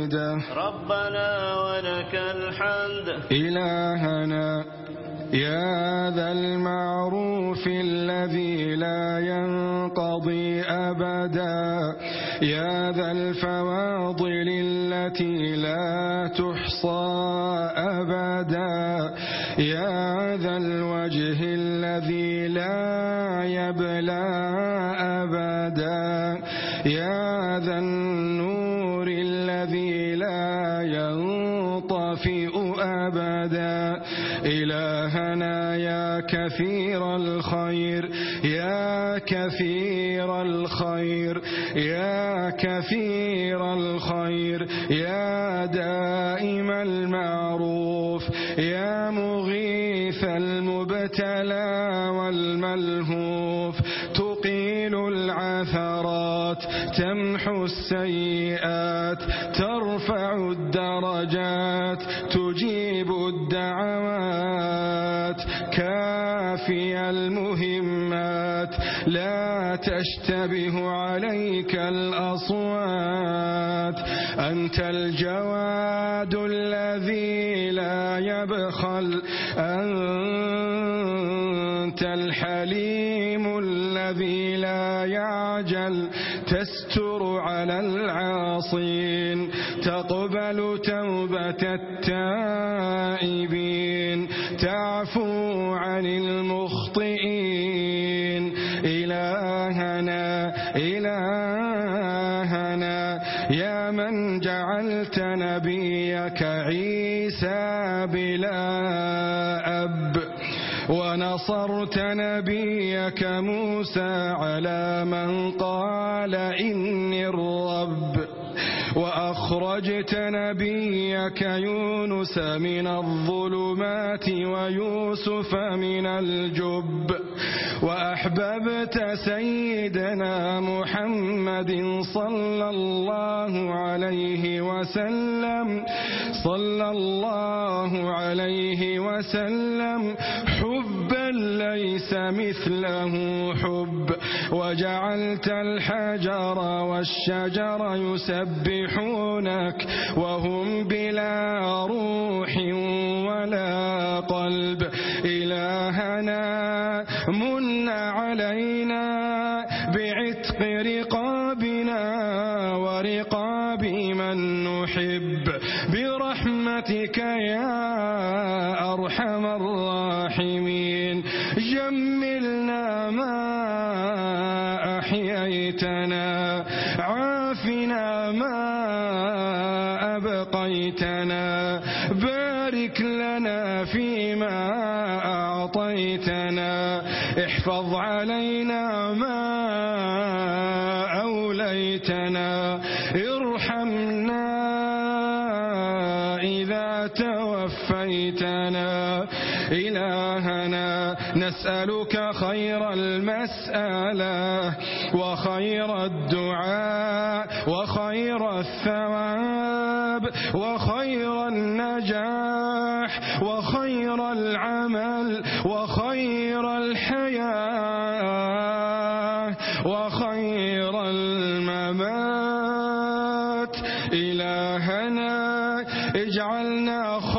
ربنا ولك الحمد. إلهنا يا ذا المعروف الذي لا ينقضي أبدا. يا ذا الفواضل التي لا تحصى أبدا. الخير يا كثير الخير يا كثير الخير يا دائم المعروف يا مغيث المبتلى والملهوف تقيل العثرات تمحو السيئات تنتبه عليك الأصوات. أنت الجواد الذي لا يبخل. أنت الحليم الذي لا يعجل. تستر على العاصين. تقبل توبة التائبين. تعفو عن نصرت نبيك موسى على من قال إني الرب وأخرجت نبيك يونس من الظلمات ويوسف من الجب وأحببت سيدنا محمد صلى الله عليه وسلم صلى الله عليه وسلم حبا ليس مثله حب. وجعلت الحجر والشجر يسبحونك وهم بلا روح ولا قلب. أعطيتنا احفظ علينا ما أوليتنا ارحمنا إذا توفيتنا. إلهنا نسألك خير المسألة وخير الدنيا. إلهنا اجعلنا خير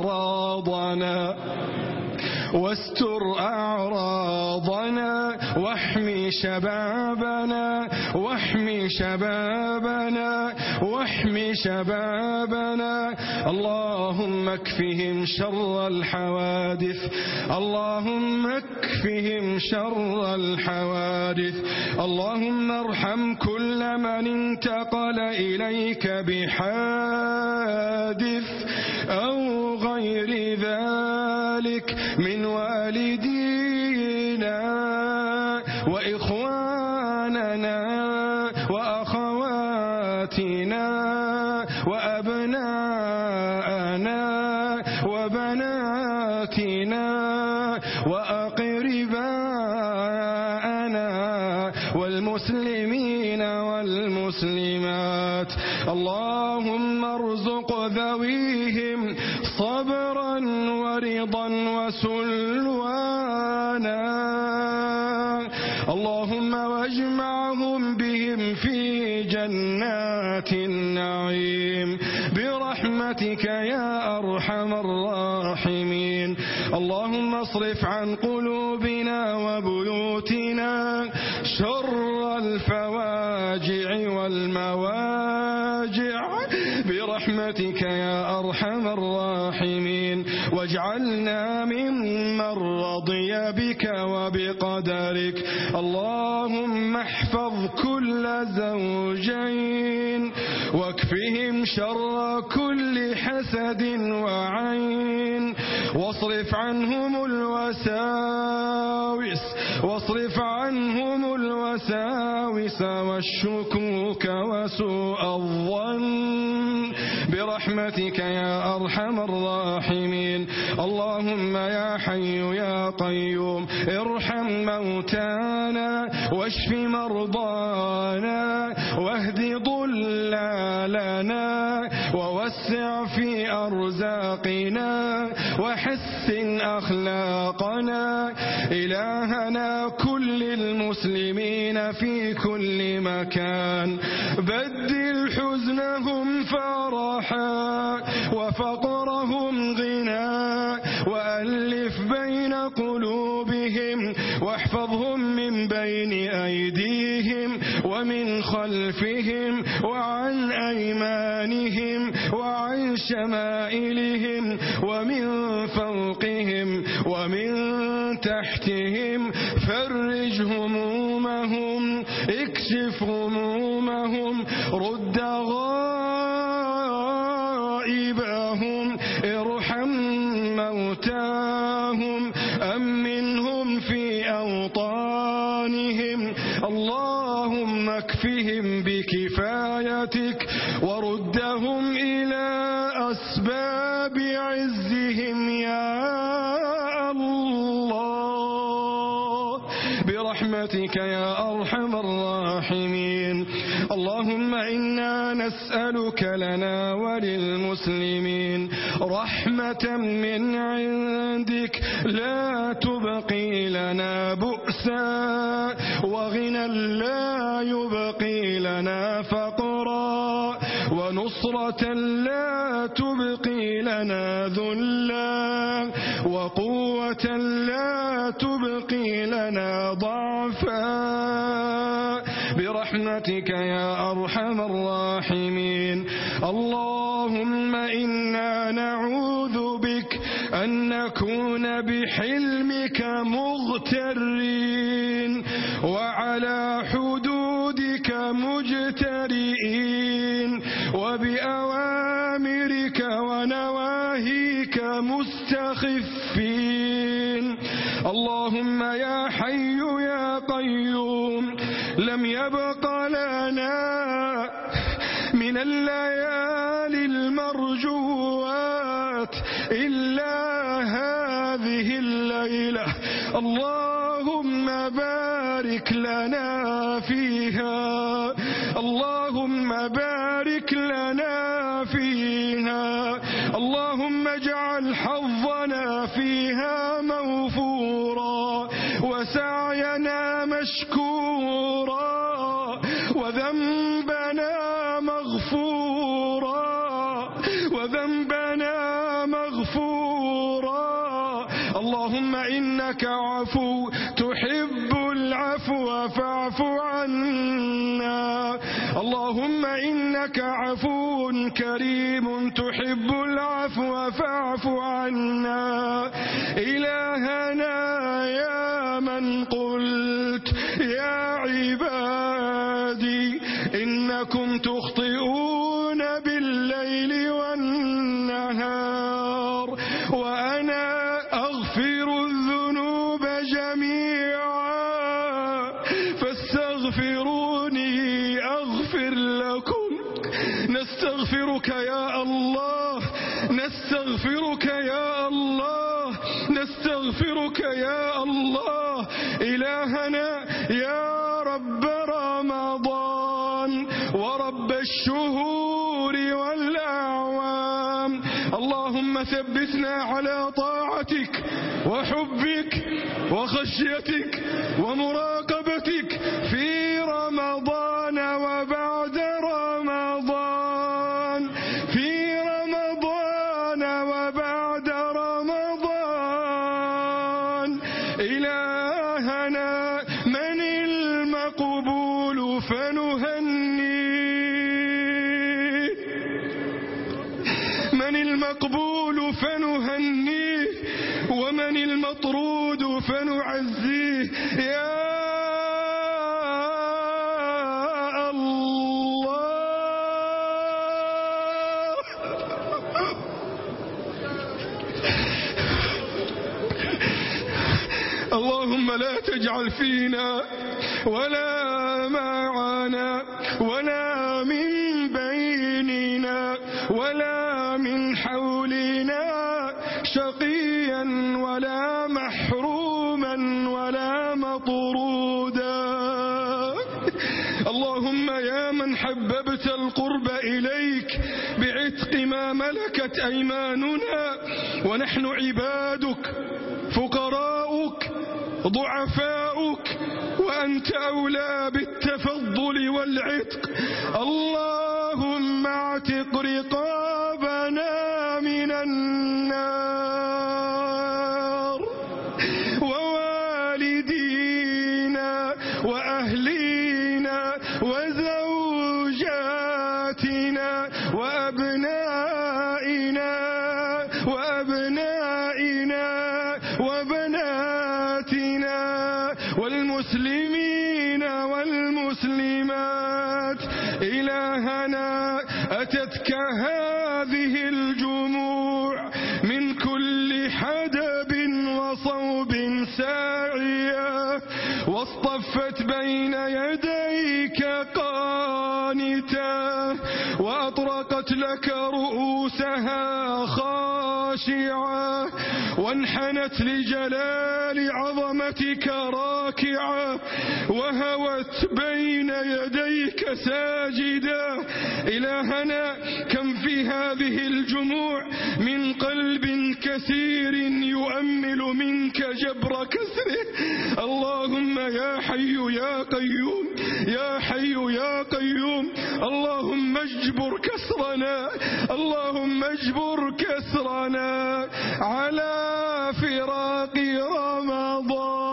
أعراضنا. واستر أعراضنا واحمي شبابنا واحمي شبابنا واحمي شبابنا. اللهم اكفهم شر الحوادث. اللهم اكفهم شر الحوادث. اللهم ارحم كل من انتقل إليك بحادث. غير ذلك من والدينا وإخواننا وأخواننا برحمتك يا أرحم الراحمين. اللهم اصرف عن قلوبنا وبيوتنا شر الفواجع والمواجع. برحمتك يا أرحم الراحمين. واجعلنا ممن رضي بك وبقدرك. اللهم احفظ كل زوجين واكفهم شر كل حسد وعين. واصرف عنهم الوساوس واصرف عنهم الوساوس والشكوك وسوء الظن. برحمتك يا أرحم الراحمين. اللهم يا حي يا قيوم ارحم موتانا واشف مرضانا واهدي لنا ووسع في أرزاقنا وحسن أخلاقنا. إلهنا كل المسلمين في كل مكان. بدل حزنهم فرحا وفقرهم غنى. وألف بين قلوبهم واحفظهم من بين أيديهم. ومن خلفهم وعن أيمانهم وعن شمائلهم ومن فوقهم ومن تحتهم فرج همومهم اكشف همومهم رد غائبهم ارحم موتاهم أمنهم في أوطانهم. الله اللهم اكفهم بكفايتك وردهم إلى أسباب عزهم. يا الله برحمتك يا أرحم الراحمين. اللهم إنا نسألك لنا وللمسلمين. رحمة من عندك لا تبقي لنا بؤسا. لا تبقي لنا ذلا وقوة لا تبقي لنا ضعفا برحمتك يا أرحم الراحمين. اللهم إنا نعوذ بك أن نكون بحلمك مغترين وعلى حب حي يا قيوم لم يبق لنا من الليالي المرجوات إلا هذه الليلة. اللهم بارك لنا فيها. الله مشكورا وذنبنا مغفورا وذنبنا مغفورا اللهم إنك عفو تحب العفو فاعف عنا اللهم إنك عفو كريم تحب العفو فاعف عنا إلهنا يا من قل استغفروني أغفر لكم. نستغفرك يا الله. نستغفرك يا الله. نستغفرك يا الله. إلهنا يا رب رمضان ورب الشهور والأعوام. اللهم ثبتنا على طاعتك وحبك وخشيتك اللهم لا تجعل فينا ولا معانا ولا من بيننا ولا من حولنا شقيا ولا محروما ولا مطرودا. اللهم يا من حببت القرب إليك بعتق ما ملكت أيماننا ونحن عبادك. ضعفاؤك وأنت أولى بالتفضل والعتق. اللهم اعتق رقاب قلوب ساعية واصطفت بين يديك قانتا وأطرقت لك رؤوسها خاشعا وانحنت لجلال عظمتك راكعة وهوت بين يديك ساجدا. إلهنا كم في هذه الجموع من قلب كثير يؤمل منك جبر كسره. اللهم يا حي يا قيوم يا حي يا قيوم اللهم اجبر كسرنا اللهم اجبر كسرنا على فراق رمضان.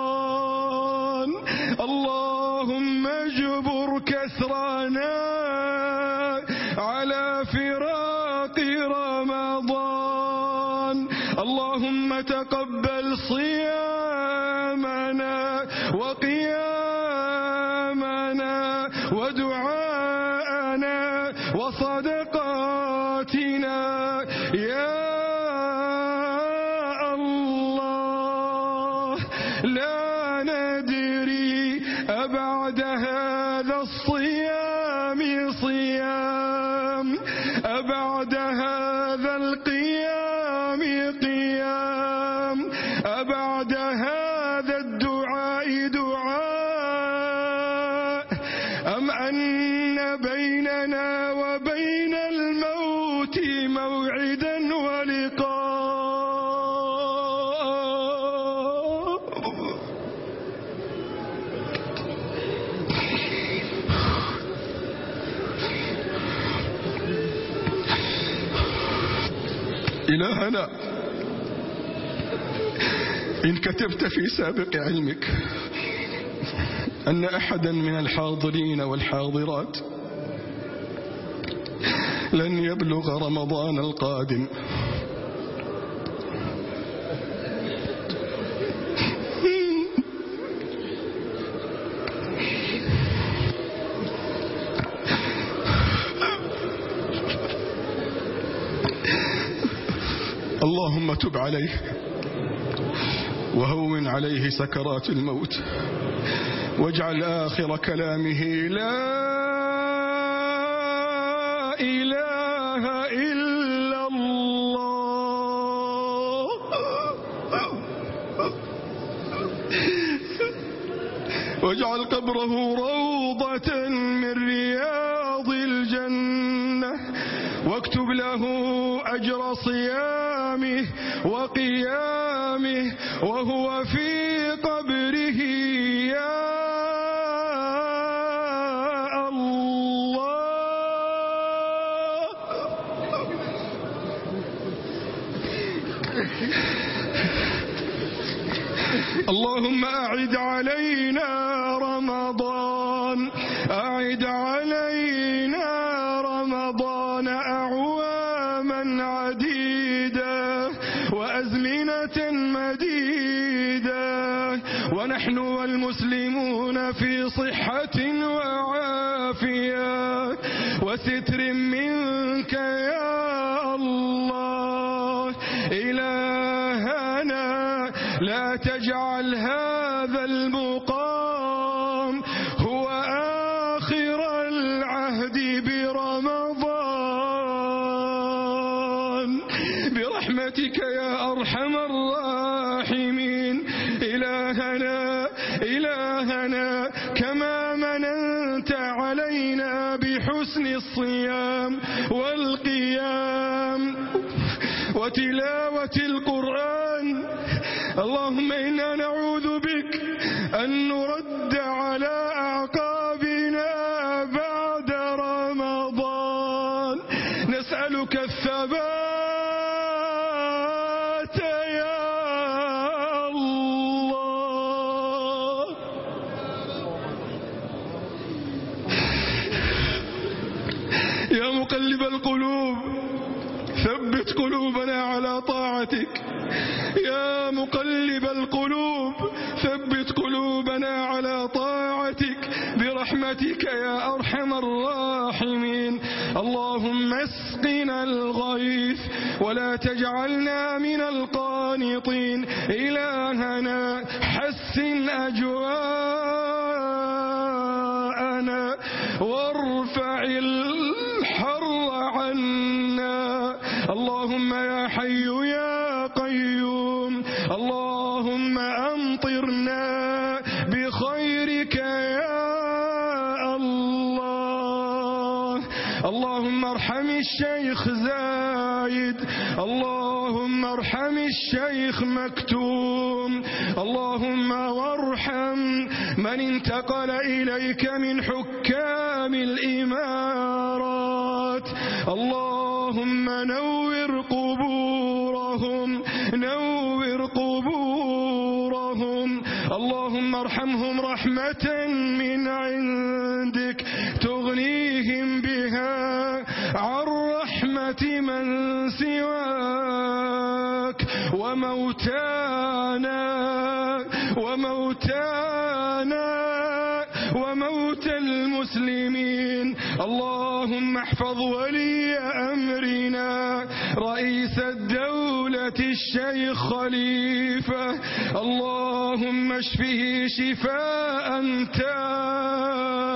لا ندري أبعدها إلهنا إن كتبت في سابق علمك أن أحدا من الحاضرين والحاضرات لن يبلغ رمضان القادم. وتب عليه. وهون عليه سكرات الموت. واجعل آخر كلامه لا إله إلا الله. واجعل قبره روضة من رياض الجنة. واكتب له أجر صيام صيامه وقيامه وهو في قبره. يا الله. اللهم أعد علينا رمضان أعد علينا لا تجعل هذا المقام قانطين إلهنا حسن أجوان أوصل إليك من حكام الإمارات اللهم نور قبورهم نور قبورهم. اللهم ارحمهم رحمة من عندك تغنيهم بها عن رحمة من سواك. وموتانا وموتانا اللهم احفظ ولي أمرنا رئيس الدولة الشيخ خليفة. اللهم اشفه شفاء تاما.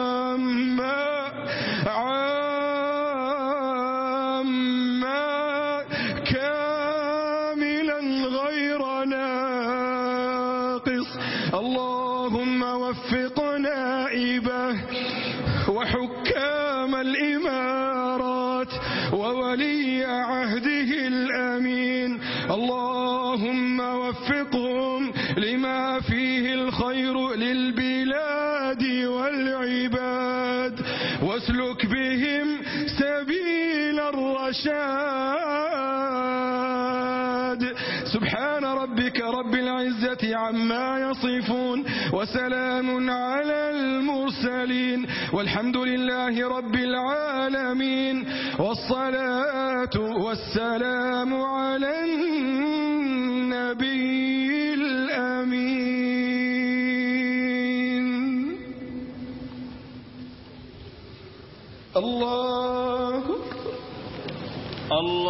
واسلك بهم سبيل الرشاد. سبحان ربك رب العزة عما يصفون وسلام على المرسلين والحمد لله رب العالمين والصلاة والسلام على النبي اللہ اللہ